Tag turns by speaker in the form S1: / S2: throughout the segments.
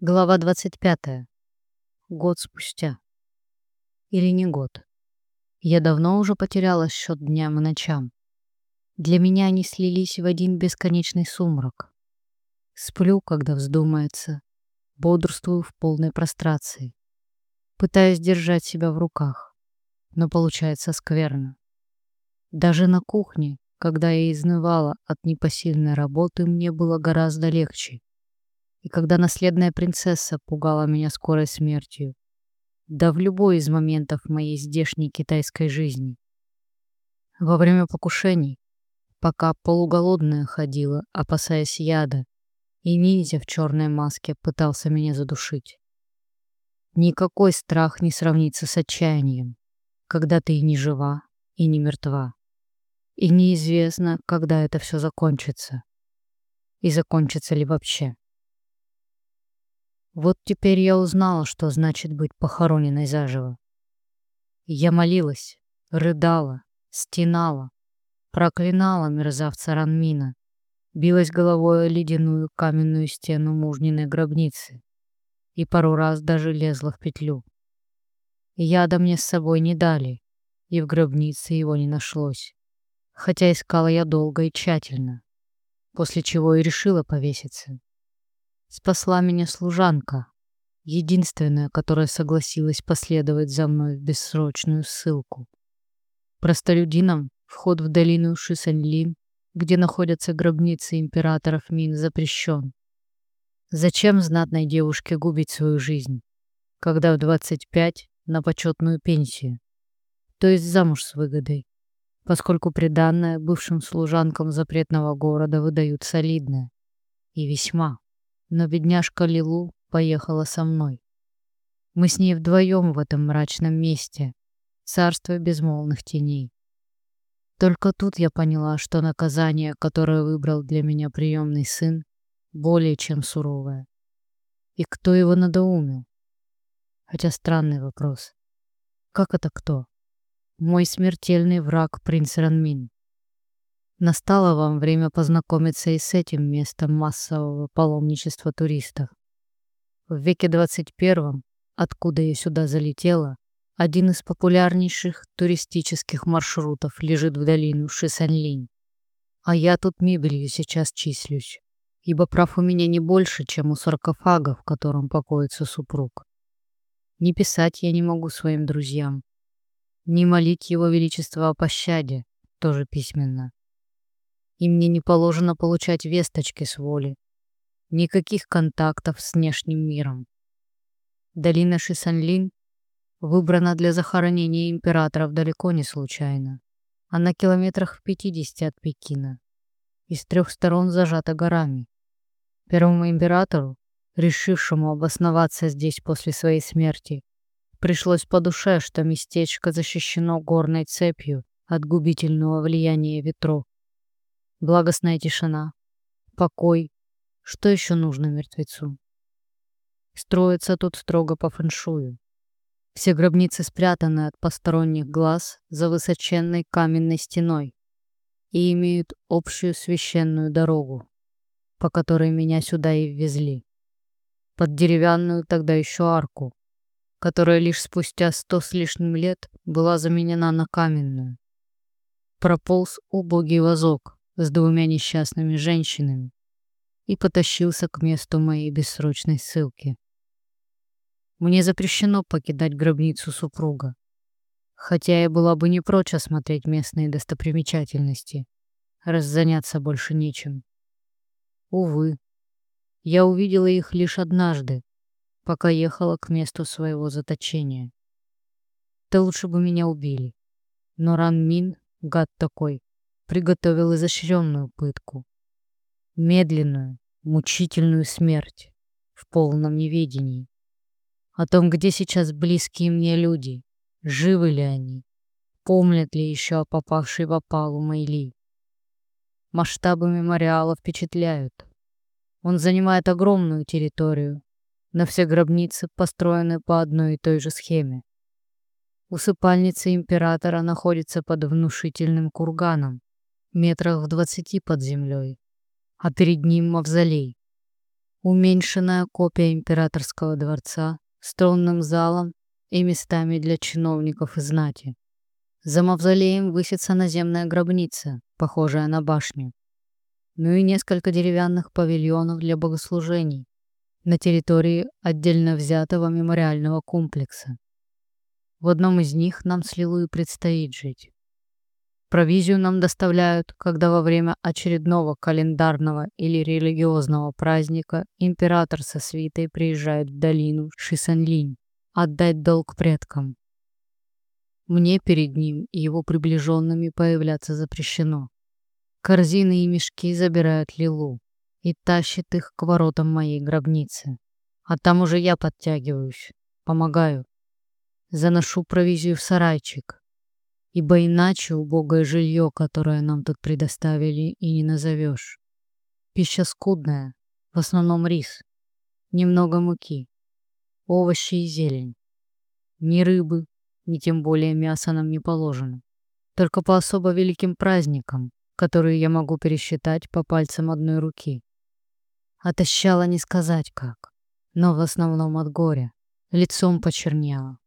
S1: Глава 25. Год спустя. Или не год. Я давно уже потеряла счет дням и ночам. Для меня они слились в один бесконечный сумрак. Сплю, когда вздумается, бодрствую в полной прострации. Пытаюсь держать себя в руках, но получается скверно. Даже на кухне, когда я изнывала от непосильной работы, мне было гораздо легче и когда наследная принцесса пугала меня скорой смертью, да в любой из моментов моей здешней китайской жизни. Во время покушений, пока полуголодная ходила, опасаясь яда, и ниндзя в черной маске пытался меня задушить. Никакой страх не сравнится с отчаянием, когда ты и не жива, и не мертва. И неизвестно, когда это все закончится. И закончится ли вообще. Вот теперь я узнала, что значит быть похороненной заживо. Я молилась, рыдала, стенала, проклинала мерзавца Ранмина, билась головой о ледяную каменную стену мужниной гробницы и пару раз даже лезла в петлю. Яда мне с собой не дали, и в гробнице его не нашлось, хотя искала я долго и тщательно, после чего и решила повеситься. Спасла меня служанка, единственная, которая согласилась последовать за мной в бессрочную ссылку. Простолюдинам вход в долину Шисаньлин, где находятся гробницы императоров Мин, запрещен. Зачем знатной девушке губить свою жизнь, когда в 25 на почетную пенсию, то есть замуж с выгодой, поскольку приданное бывшим служанкам запретного города выдают солидное и весьма но бедняжка Лилу поехала со мной. Мы с ней вдвоем в этом мрачном месте, царство безмолвных теней. Только тут я поняла, что наказание, которое выбрал для меня приемный сын, более чем суровое. И кто его надоумил? Хотя странный вопрос. Как это кто? Мой смертельный враг принц Ранмин. Настало вам время познакомиться и с этим местом массового паломничества туристов. В веке 21, откуда я сюда залетела, один из популярнейших туристических маршрутов лежит в долину Шисанлинь. А я тут мебелью сейчас числюсь, ибо прав у меня не больше, чем у саркофага, в котором покоится супруг. Не писать я не могу своим друзьям, не молить его величество о пощаде, тоже письменно и мне не положено получать весточки с воли. Никаких контактов с внешним миром. Долина Шисанлин выбрана для захоронения императоров далеко не случайно. Она километрах в 50 от Пекина и с трех сторон зажата горами. Первому императору, решившему обосноваться здесь после своей смерти, пришлось по душе, что местечко защищено горной цепью от губительного влияния ветров. Благостная тишина, покой. Что еще нужно мертвецу? Строится тут строго по фэншую. Все гробницы спрятаны от посторонних глаз за высоченной каменной стеной и имеют общую священную дорогу, по которой меня сюда и ввезли. Под деревянную тогда еще арку, которая лишь спустя сто с лишним лет была заменена на каменную. Прополз убогий вазок, с двумя несчастными женщинами и потащился к месту моей бессрочной ссылки. Мне запрещено покидать гробницу супруга, хотя я была бы не прочь осмотреть местные достопримечательности, раз заняться больше нечем. Увы, я увидела их лишь однажды, пока ехала к месту своего заточения. Да лучше бы меня убили. Но Ран Мин, гад такой, приготовил изощренную пытку. Медленную, мучительную смерть в полном неведении. О том, где сейчас близкие мне люди, живы ли они, помнят ли еще о попавшей в опалу Майли. Масштабы мемориала впечатляют. Он занимает огромную территорию, но все гробницы построены по одной и той же схеме. Усыпальница императора находится под внушительным курганом, метрах в двадцати под землей, а перед ним мавзолей. Уменьшенная копия императорского дворца с тронным залом и местами для чиновников и знати. За мавзолеем высится наземная гробница, похожая на башню. Ну и несколько деревянных павильонов для богослужений на территории отдельно взятого мемориального комплекса. В одном из них нам с Лилой предстоит жить. Провизию нам доставляют, когда во время очередного календарного или религиозного праздника император со свитой приезжает в долину Шисанлинь отдать долг предкам. Мне перед ним и его приближенными появляться запрещено. Корзины и мешки забирают Лилу и тащит их к воротам моей гробницы. А там уже я подтягиваюсь, помогаю. Заношу провизию в сарайчик, ибо иначе убогое жилье, которое нам тут предоставили, и не назовешь. Пища скудная, в основном рис, немного муки, овощи и зелень. Ни рыбы, ни тем более мяса нам не положено. Только по особо великим праздникам, которые я могу пересчитать по пальцам одной руки. Отощала не сказать как, но в основном от горя, лицом почернела.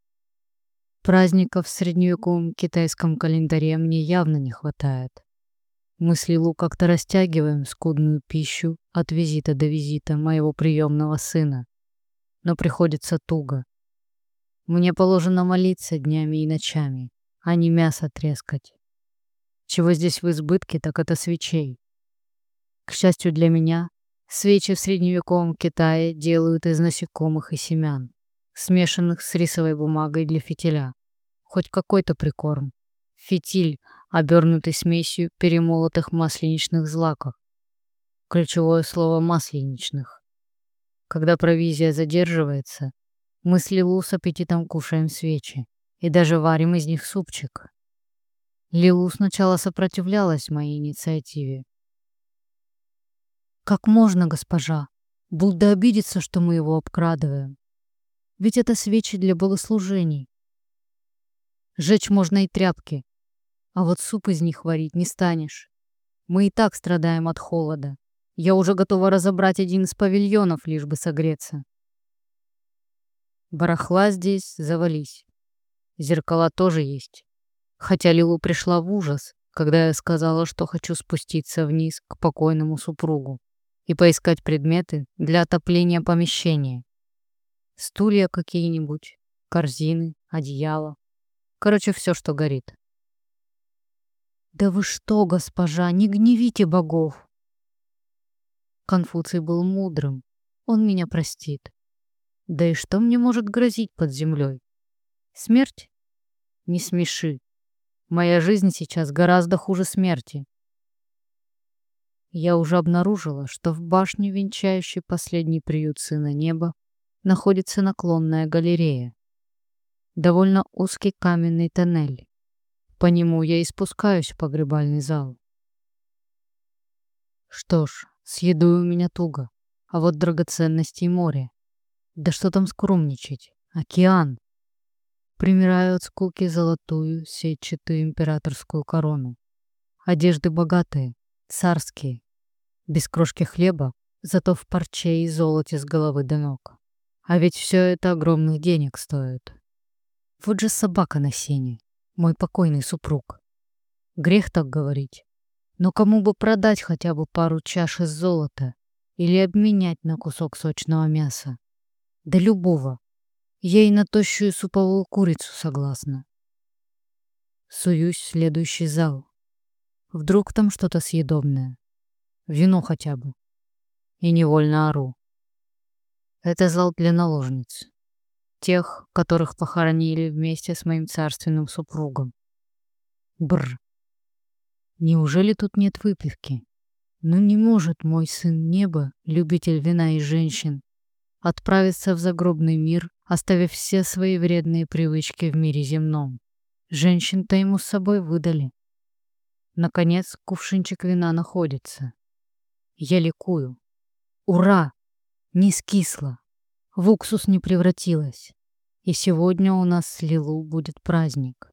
S1: Праздников в средневековом китайском календаре мне явно не хватает. Мы с Лилу как-то растягиваем скудную пищу от визита до визита моего приемного сына. Но приходится туго. Мне положено молиться днями и ночами, а не мясо трескать. Чего здесь в избытке, так это свечей. К счастью для меня, свечи в средневековом Китае делают из насекомых и семян смешанных с рисовой бумагой для фитиля. Хоть какой-то прикорм. Фитиль, обернутый смесью перемолотых масленичных злаков. Ключевое слово «масленичных». Когда провизия задерживается, мы с Лилу с аппетитом кушаем свечи и даже варим из них супчик. Лилу сначала сопротивлялась моей инициативе. «Как можно, госпожа? Будда обидится, что мы его обкрадываем. Ведь это свечи для богослужений. Жечь можно и тряпки, а вот суп из них варить не станешь. Мы и так страдаем от холода. Я уже готова разобрать один из павильонов, лишь бы согреться. Барахла здесь завались. Зеркала тоже есть. Хотя Лилу пришла в ужас, когда я сказала, что хочу спуститься вниз к покойному супругу и поискать предметы для отопления помещения. Стулья какие-нибудь, корзины, одеяло. Короче, все, что горит. «Да вы что, госпожа, не гневите богов!» Конфуций был мудрым. Он меня простит. Да и что мне может грозить под землей? Смерть? Не смеши. Моя жизнь сейчас гораздо хуже смерти. Я уже обнаружила, что в башне, венчающей последний приют сына неба, находится наклонная галерея. Довольно узкий каменный тоннель. По нему я и спускаюсь в погребальный зал. Что ж, с едой у меня туго, а вот драгоценности и море. Да что там скромничать? Океан. Примираю от скуки золотую сетчатую императорскую корону. Одежды богатые, царские. Без крошки хлеба, зато в парче и золоте с головы до ног. А ведь все это огромных денег стоит. Вот же собака на сене, мой покойный супруг. Грех так говорить. Но кому бы продать хотя бы пару чаш из золота или обменять на кусок сочного мяса? Да любого. Я и на тощую суповую курицу согласна. Суюсь в следующий зал. Вдруг там что-то съедобное. Вино хотя бы. И невольно ору. Это зал для наложниц. Тех, которых похоронили вместе с моим царственным супругом. Бр. Неужели тут нет выпивки? Ну не может мой сын неба, любитель вина и женщин, отправиться в загробный мир, оставив все свои вредные привычки в мире земном. Женщин-то ему с собой выдали. Наконец, кувшинчик вина находится. Я ликую. Ура! Не скисла, в уксус не превратилась. И сегодня у нас с Лилу будет праздник.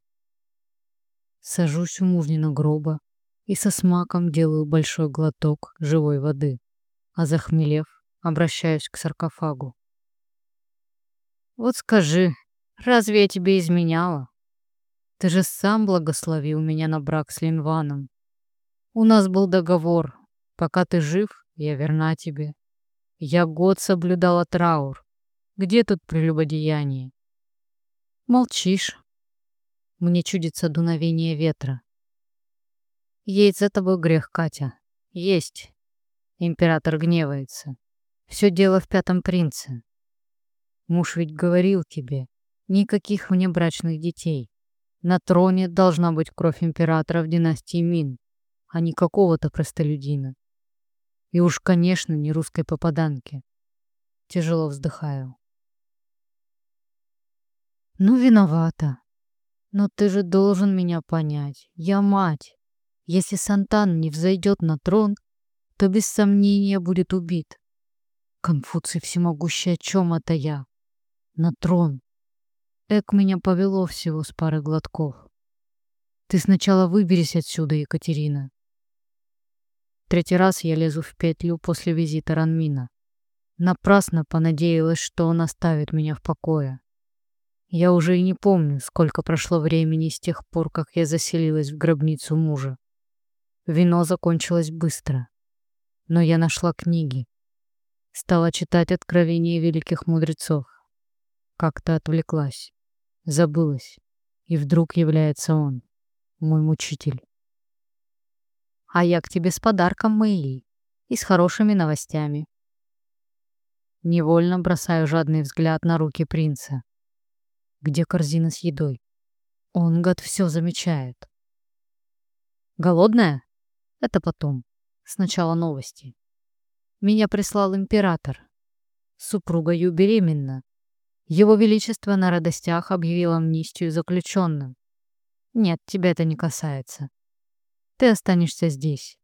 S1: Сажусь у мужнина гроба и со смаком делаю большой глоток живой воды, а захмелев, обращаюсь к саркофагу. Вот скажи, разве я тебе изменяла? Ты же сам благословил меня на брак с Линваном. У нас был договор. Пока ты жив, я верна тебе. Я год соблюдала траур. Где тут прелюбодеяние? Молчишь. Мне чудится дуновение ветра. Есть за тобой грех, Катя. Есть. Император гневается. Все дело в пятом принце. Муж ведь говорил тебе, никаких внебрачных детей. На троне должна быть кровь императора в династии Мин а не какого-то простолюдина. И уж, конечно, не русской попаданки. Тяжело вздыхаю. Ну, виновата. Но ты же должен меня понять. Я мать. Если Сантан не взойдет на трон, то без сомнения будет убит. Конфуций всемогущий, о чем это я? На трон. Эк меня повело всего с пары глотков. Ты сначала выберись отсюда, Екатерина. Третий раз я лезу в петлю после визита Ранмина. Напрасно понадеялась, что он оставит меня в покое. Я уже и не помню, сколько прошло времени с тех пор, как я заселилась в гробницу мужа. Вино закончилось быстро. Но я нашла книги. Стала читать откровения великих мудрецов. Как-то отвлеклась, забылась. И вдруг является он, мой мучитель. А я к тебе с подарком, Мэйли, и с хорошими новостями. Невольно бросаю жадный взгляд на руки принца. Где корзина с едой? Он, гад, все замечает. Голодная? Это потом. Сначала новости. Меня прислал император. Супруга Ю беременна. Его Величество на радостях объявил амнистию заключенным. Нет, тебя это не касается. Ты останешься здесь.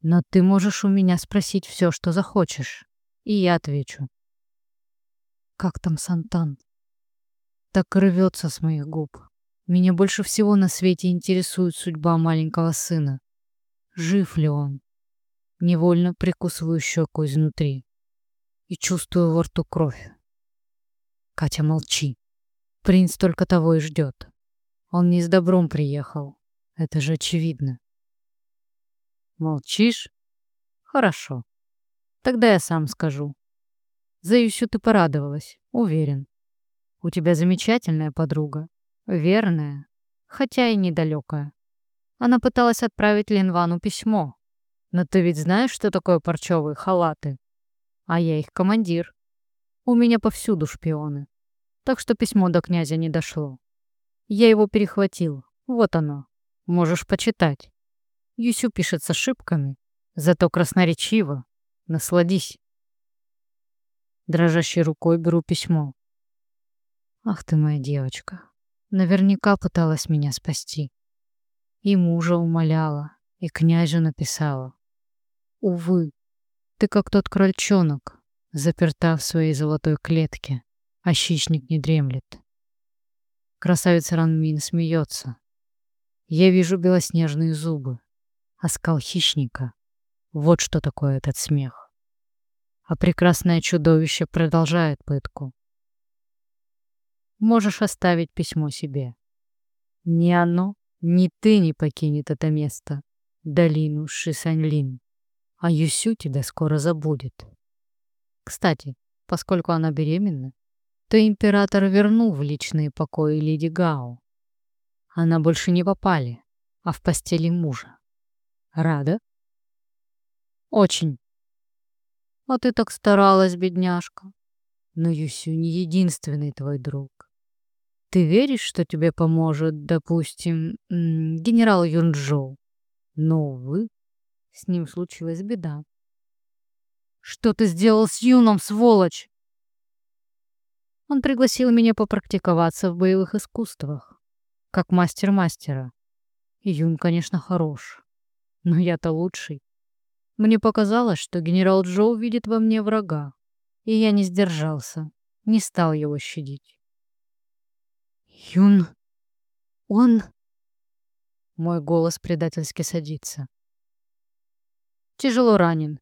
S1: Но ты можешь у меня спросить все, что захочешь. И я отвечу. Как там Сантан? Так рвется с моих губ. Меня больше всего на свете интересует судьба маленького сына. Жив ли он? Невольно прикусываю щеку изнутри. И чувствую во рту кровь. Катя, молчи. Принц только того и ждет. Он не с добром приехал. Это же очевидно. Молчишь? Хорошо. Тогда я сам скажу. За Юсю ты порадовалась, уверен. У тебя замечательная подруга. Верная, хотя и недалекая. Она пыталась отправить Линвану письмо. Но ты ведь знаешь, что такое парчевые халаты? А я их командир. У меня повсюду шпионы. Так что письмо до князя не дошло. Я его перехватил. Вот оно. Можешь почитать. Юсю пишет с ошибками, зато красноречиво. Насладись. Дрожащей рукой беру письмо. Ах ты моя девочка. Наверняка пыталась меня спасти. И мужа умоляла, и князю написала. Увы, ты как тот крольчонок, заперта в своей золотой клетке, а хищник не дремлет. Красавица Ранмин смеется. Я вижу белоснежные зубы оскал хищника. Вот что такое этот смех. А прекрасное чудовище продолжает пытку. Можешь оставить письмо себе. Ни оно, ни ты не покинет это место, долину Шисаньлин, а Юсю тебя скоро забудет. Кстати, поскольку она беременна, то император вернул в личные покои леди Гао. Она больше не попали, а в постели мужа. Рада? Очень. А ты так старалась, бедняжка. Но Юсю не единственный твой друг. Ты веришь, что тебе поможет, допустим, генерал Юнчжоу? Но, увы, с ним случилась беда. Что ты сделал с Юном, сволочь? Он пригласил меня попрактиковаться в боевых искусствах, как мастер мастера. Юн, конечно, хорош. Но я-то лучший. Мне показалось, что генерал Джоу видит во мне врага, и я не сдержался, не стал его щадить. Юн... Он... Мой голос предательски садится. Тяжело ранен.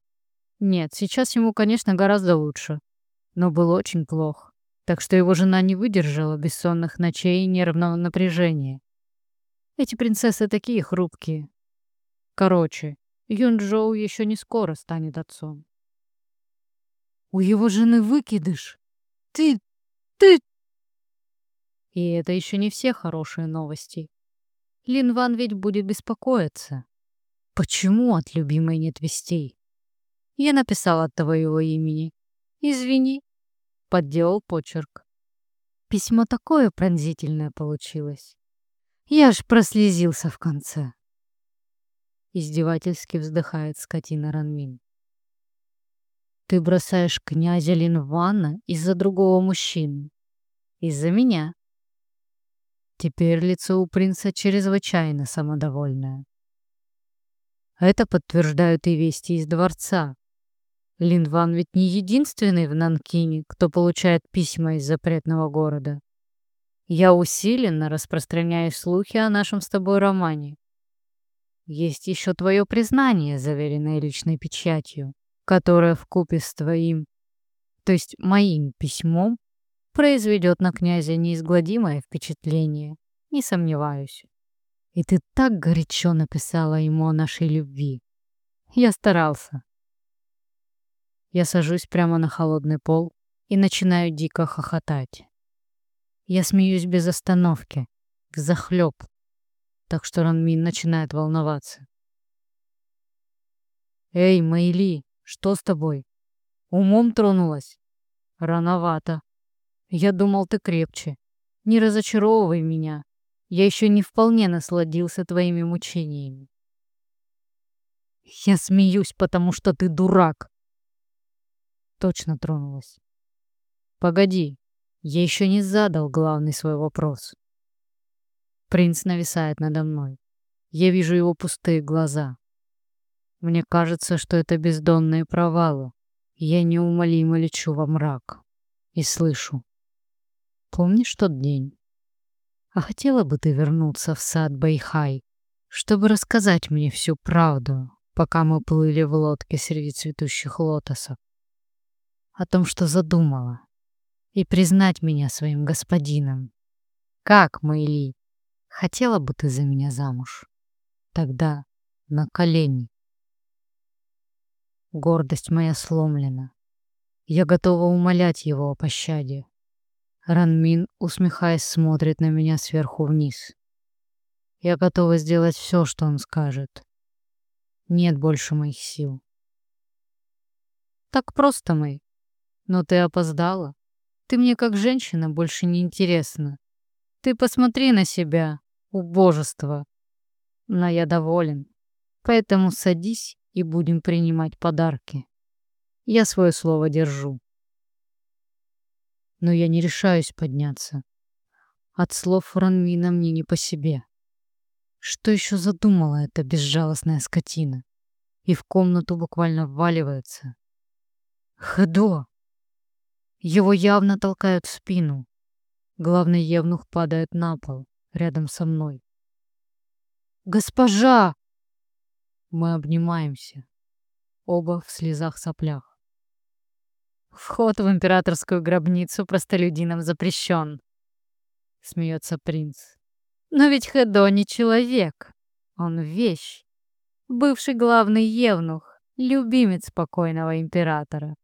S1: Нет, сейчас ему, конечно, гораздо лучше, но был очень плох, так что его жена не выдержала бессонных ночей и нервного напряжения. Эти принцессы такие хрупкие. Короче, Юнчжоу еще не скоро станет отцом. У его жены выкидыш. Ты... ты... И это еще не все хорошие новости. Лин Ван ведь будет беспокоиться. Почему от любимой нет вестей? Я написал от твоего имени. Извини. Подделал почерк. Письмо такое пронзительное получилось. Я аж прослезился в конце. Издевательски вздыхает скотина Ранмин. Ты бросаешь князя Линвана из-за другого мужчины. Из-за меня. Теперь лицо у принца чрезвычайно самодовольное. Это подтверждают и вести из дворца. Линван ведь не единственный в Нанкине, кто получает письма из запретного города. Я усиленно распространяю слухи о нашем с тобой романе. Есть еще твое признание, заверенное личной печатью, которое вкупе с твоим, то есть моим письмом, произведет на князя неизгладимое впечатление, не сомневаюсь. И ты так горячо написала ему о нашей любви. Я старался. Я сажусь прямо на холодный пол и начинаю дико хохотать. Я смеюсь без остановки, взахлёб, так что Ранмин начинает волноваться. «Эй, Мэйли, что с тобой? Умом тронулась?» «Рановато. Я думал, ты крепче. Не разочаровывай меня. Я еще не вполне насладился твоими мучениями». «Я смеюсь, потому что ты дурак!» Точно тронулась. «Погоди, я еще не задал главный свой вопрос». Принц нависает надо мной. Я вижу его пустые глаза. Мне кажется, что это бездонные провалы. Я неумолимо лечу во мрак. И слышу. Помнишь тот день? А хотела бы ты вернуться в сад Байхай, чтобы рассказать мне всю правду, пока мы плыли в лодке среди цветущих лотосов? О том, что задумала. И признать меня своим господином. Как, Мэйли? Хотела бы ты за меня замуж? Тогда на колени. Гордость моя сломлена. Я готова умолять его о пощаде. Ранмин, усмехаясь, смотрит на меня сверху вниз. Я готова сделать все, что он скажет. Нет больше моих сил. Так просто, Мэй. Но ты опоздала. Ты мне как женщина больше не интересна. Ты посмотри на себя, убожество. Но я доволен. Поэтому садись и будем принимать подарки. Я свое слово держу. Но я не решаюсь подняться. От слов Ранвина мне не по себе. Что еще задумала эта безжалостная скотина? И в комнату буквально вваливается. Хадо! Его явно толкают в спину. Главный евнух падает на пол рядом со мной. «Госпожа!» Мы обнимаемся, оба в слезах-соплях. «Вход в императорскую гробницу простолюдинам запрещен», — смеется принц. «Но ведь Хедо не человек, он вещь, бывший главный евнух, любимец покойного императора.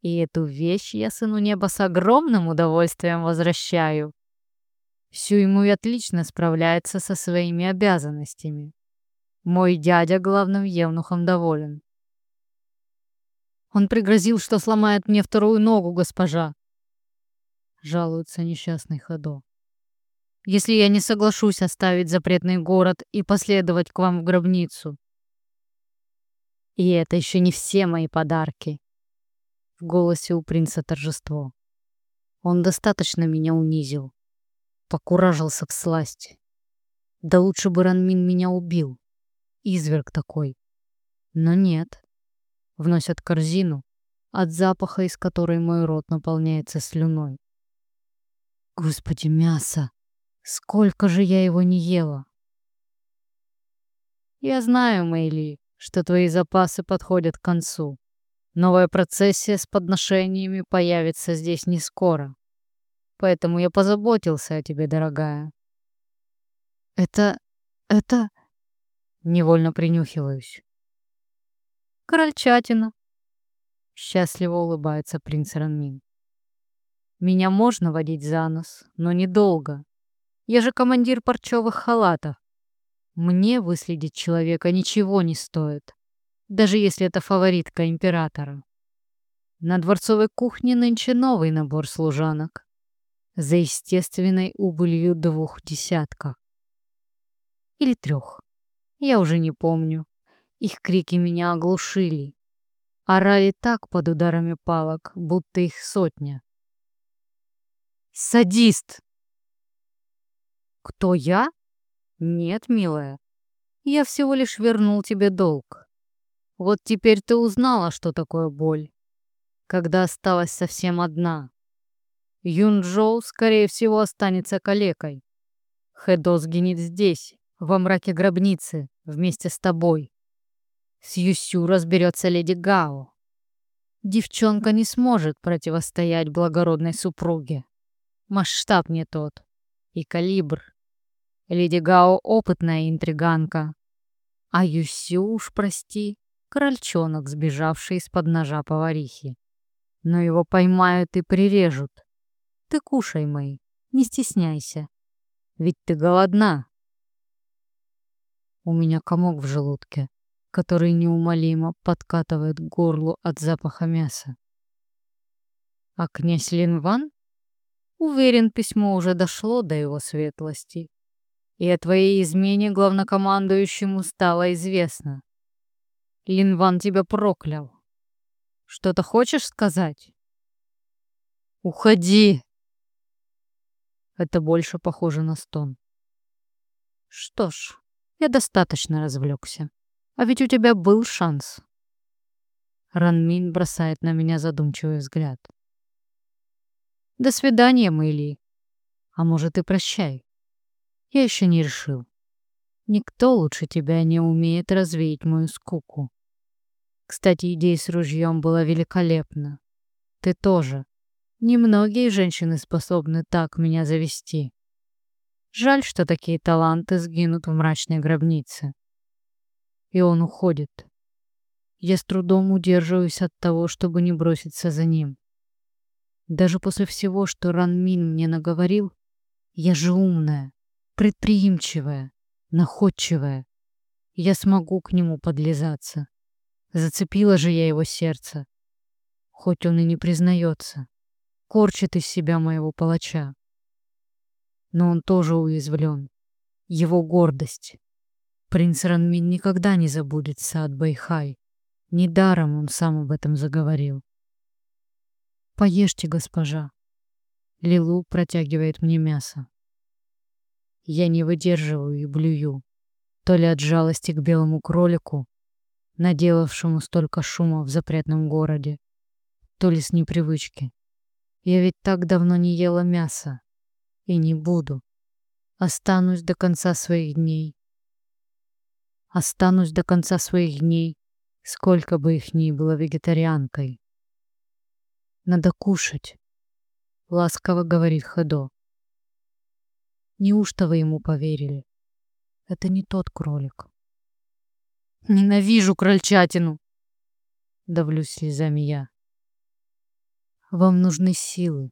S1: И эту вещь я сыну неба с огромным удовольствием возвращаю. Сюймуй отлично справляется со своими обязанностями. Мой дядя главным евнухом доволен. Он пригрозил, что сломает мне вторую ногу, госпожа. Жалуется несчастный Ходо. Если я не соглашусь оставить запретный город и последовать к вам в гробницу. И это еще не все мои подарки. В голосе у принца торжество. Он достаточно меня унизил покуражился в сласть. Да лучше бы Ранмин меня убил. Изверг такой. Но нет. Вносят корзину, от запаха из которой мой рот наполняется слюной. Господи, мясо! Сколько же я его не ела! Я знаю, Мэйли, что твои запасы подходят к концу. Новая процессия с подношениями появится здесь не скоро. Поэтому я позаботился о тебе, дорогая.
S2: Это... это...
S1: Невольно принюхиваюсь.
S2: Крольчатина.
S1: Счастливо улыбается принц Ранмин. Меня можно водить за нос, но недолго. Я же командир парчевых халатов. Мне выследить человека ничего не стоит, даже если это фаворитка императора. На дворцовой кухне нынче новый набор служанок за естественной убылью двух десятков. Или трех. Я уже не помню. Их крики меня оглушили. Орали так под ударами палок, будто их сотня.
S2: «Садист!»
S1: «Кто я?» «Нет, милая. Я всего лишь вернул тебе долг. Вот теперь ты узнала, что такое боль, когда осталась совсем одна. Юнчжоу, скорее всего, останется калекой. Хэдо сгинет здесь, во мраке гробницы, вместе с тобой. С Юсю разберется леди Гао. Девчонка не сможет противостоять благородной супруге. Масштаб не тот. И калибр. Леди Гао опытная интриганка. А Юсю уж, прости, крольчонок, сбежавший из-под ножа поварихи. Но его поймают и прирежут. Ты кушай, Мэй, не стесняйся. Ведь ты голодна. У меня комок в желудке, который неумолимо подкатывает к горлу от запаха мяса. А князь Линван? Уверен, письмо уже дошло до его светлости и о твоей измене главнокомандующему стало известно. Линван тебя проклял. Что-то хочешь сказать?
S2: Уходи.
S1: Это больше похоже на стон. Что ж, я достаточно развлекся. А ведь у тебя был шанс. Ранмин бросает на меня задумчивый взгляд. До свидания, Мэйли. А может и прощай. Я еще не решил. Никто лучше тебя не умеет развеять мою скуку. Кстати, идея с ружьем была великолепна. Ты тоже. Немногие женщины способны так меня завести. Жаль, что такие таланты сгинут в мрачной гробнице. И он уходит. Я с трудом удерживаюсь от того, чтобы не броситься за ним. Даже после всего, что Ранмин мне наговорил, я же умная предприимчивая, находчивая. Я смогу к нему подлизаться. Зацепила же я его сердце. Хоть он и не признается. Корчит из себя моего палача. Но он тоже уязвлен. Его гордость. Принц Ранмин никогда не забудет сад Байхай. Недаром он сам об этом заговорил. «Поешьте, госпожа». Лилу протягивает мне мясо. Я не выдерживаю и блюю. То ли от жалости к белому кролику, наделавшему столько шума в запретном городе, то ли с непривычки. Я ведь так давно не ела мяса. И не буду. Останусь до конца своих дней. Останусь до конца своих дней, сколько бы их ни было вегетарианкой. Надо кушать, ласково говорит Хадо. Неужто вы ему поверили? Это не тот кролик.
S2: Ненавижу крольчатину.
S1: Давлю слезами я. Вам нужны силы.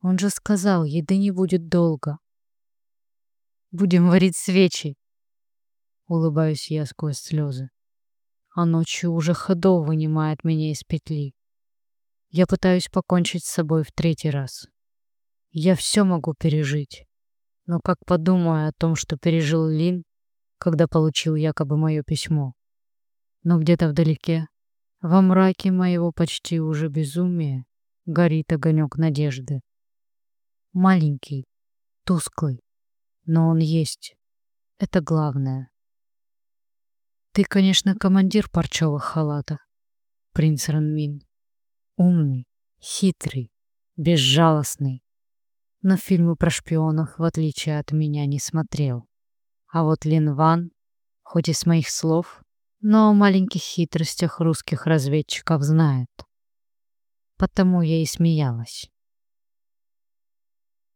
S1: Он же сказал, еды не будет долго.
S2: Будем варить свечи.
S1: Улыбаюсь я сквозь слезы. А ночью уже ходов вынимает меня из петли. Я пытаюсь покончить с собой в третий раз. Я все могу пережить. Но как подумаю о том, что пережил Лин, когда получил якобы мое письмо. Но где-то вдалеке, во мраке моего почти уже безумия, горит огонек надежды. Маленький, тусклый, но он есть. Это главное. Ты, конечно, командир парчевых халатов, принц Ранмин. Умный, хитрый, безжалостный но фильмы про шпионов, в отличие от меня, не смотрел. А вот Лин Ван, хоть и с моих слов, но о маленьких хитростях русских разведчиков знает. Потому я и смеялась.